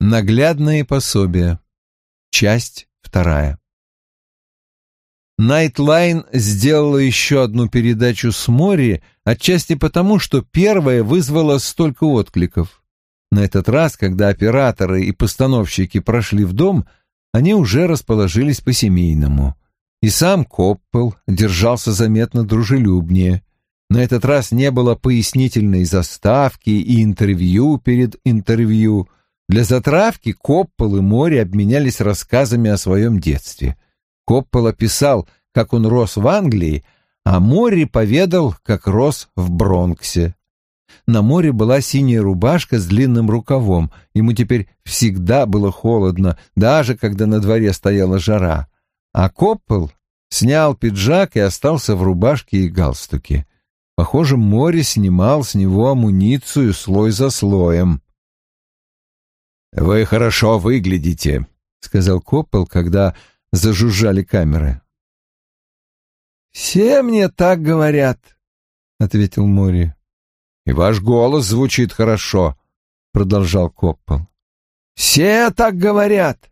Наглядные пособия. Часть вторая. Nightline сделала еще одну передачу с Мори, отчасти потому, что первая вызвала столько откликов. На этот раз, когда операторы и постановщики прошли в дом, они уже расположились по-семейному. И сам Коппел держался заметно дружелюбнее. На этот раз не было пояснительной заставки и интервью перед интервью. Для затравки Коппел и Мори обменялись рассказами о своем детстве. Коппел описал, как он рос в Англии, а Мори поведал, как рос в Бронксе. На море была синяя рубашка с длинным рукавом. Ему теперь всегда было холодно, даже когда на дворе стояла жара. А Коппел снял пиджак и остался в рубашке и галстуке. Похоже, море снимал с него амуницию слой за слоем. «Вы хорошо выглядите», — сказал Коппел, когда зажужжали камеры. «Все мне так говорят», — ответил Мори. «И ваш голос звучит хорошо», — продолжал Коппел. «Все так говорят».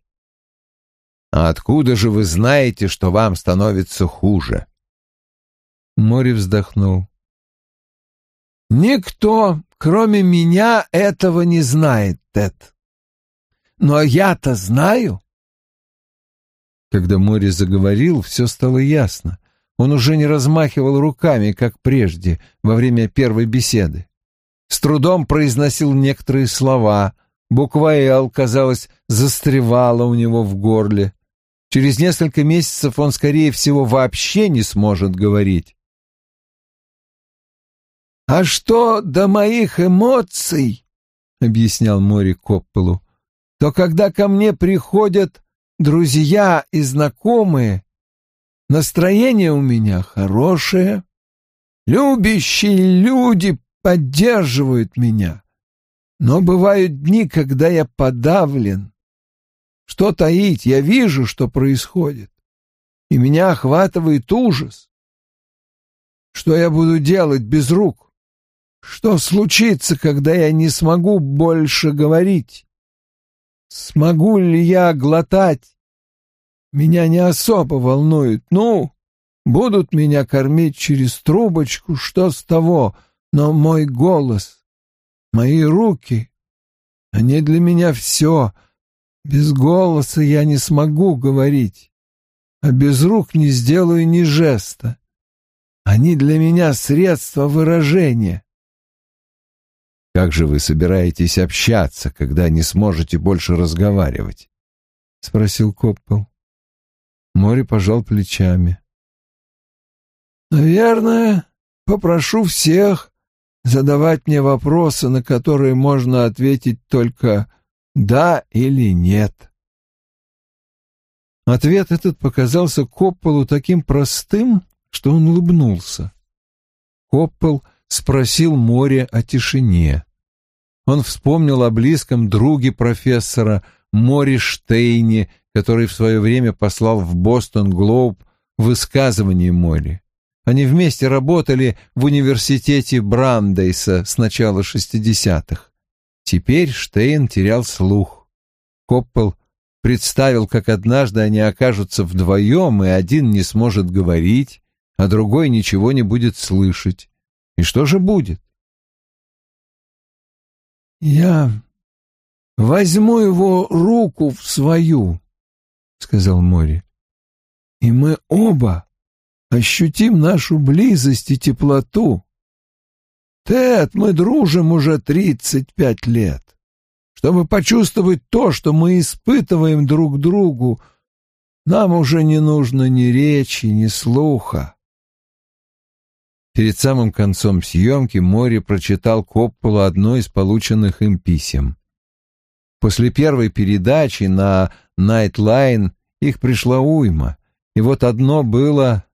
«А откуда же вы знаете, что вам становится хуже?» Мори вздохнул. «Никто, кроме меня, этого не знает, Тед. Но я-то знаю». Когда Мори заговорил, все стало ясно. Он уже не размахивал руками, как прежде, во время первой беседы. С трудом произносил некоторые слова. Буква «Л», казалось, застревала у него в горле. Через несколько месяцев он, скорее всего, вообще не сможет говорить. «А что до моих эмоций?» — объяснял Мори Копполу. «То когда ко мне приходят друзья и знакомые, Настроение у меня хорошее. Любящие люди поддерживают меня. Но бывают дни, когда я подавлен. Что таить, я вижу, что происходит. И меня охватывает ужас. Что я буду делать без рук? Что случится, когда я не смогу больше говорить? Смогу ли я глотать меня не особо волнует. Ну, будут меня кормить через трубочку, что с того, но мой голос, мои руки, они для меня все. Без голоса я не смогу говорить, а без рук не сделаю ни жеста. Они для меня средство выражения. Как же вы собираетесь общаться, когда не сможете больше разговаривать? — спросил Коппел. Мори пожал плечами. «Наверное, попрошу всех задавать мне вопросы, на которые можно ответить только «да» или «нет». Ответ этот показался Копполу таким простым, что он улыбнулся. Коппел спросил море о тишине. Он вспомнил о близком друге профессора Море Штейне, который в свое время послал в Бостон Глоб высказывание Молли. Они вместе работали в университете Брандейса с начала шестидесятых. Теперь Штейн терял слух. Коппел представил, как однажды они окажутся вдвоем, и один не сможет говорить, а другой ничего не будет слышать. И что же будет? «Я возьму его руку в свою», — сказал Мори. «И мы оба ощутим нашу близость и теплоту. Тед, мы дружим уже тридцать пять лет. Чтобы почувствовать то, что мы испытываем друг другу, нам уже не нужно ни речи, ни слуха». Перед самым концом съемки Мори прочитал Коппелу одно из полученных им писем. После первой передачи на Найтлайн их пришла уйма, и вот одно было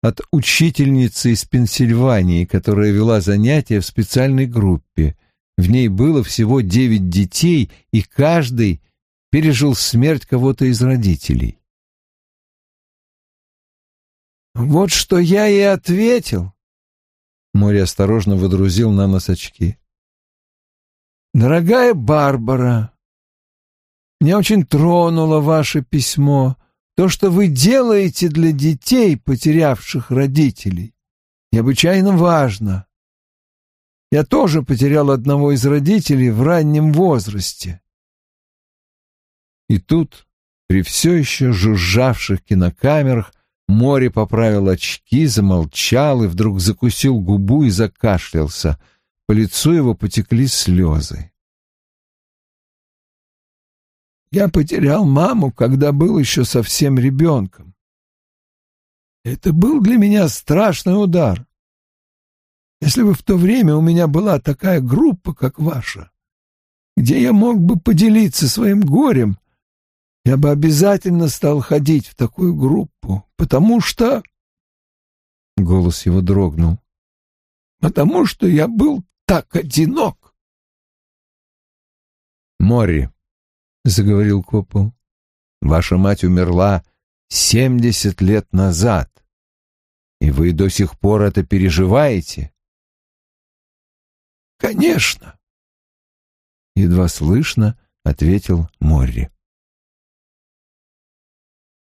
от учительницы из Пенсильвании, которая вела занятия в специальной группе. В ней было всего девять детей, и каждый пережил смерть кого-то из родителей. «Вот что я и ответил», — Море осторожно выдрузил на нос очки. «Дорогая Барбара, Меня очень тронуло ваше письмо, то, что вы делаете для детей, потерявших родителей. Необычайно важно. Я тоже потерял одного из родителей в раннем возрасте. И тут, при все еще жужжавших кинокамерах, Море поправил очки, замолчал и вдруг закусил губу и закашлялся. По лицу его потекли слезы. Я потерял маму, когда был еще совсем ребенком. Это был для меня страшный удар. Если бы в то время у меня была такая группа, как ваша, где я мог бы поделиться своим горем, я бы обязательно стал ходить в такую группу, потому что...» Голос его дрогнул. «Потому что я был так одинок». «Мори», — заговорил Копол, — «ваша мать умерла семьдесят лет назад, и вы до сих пор это переживаете?» «Конечно», — едва слышно ответил Морри.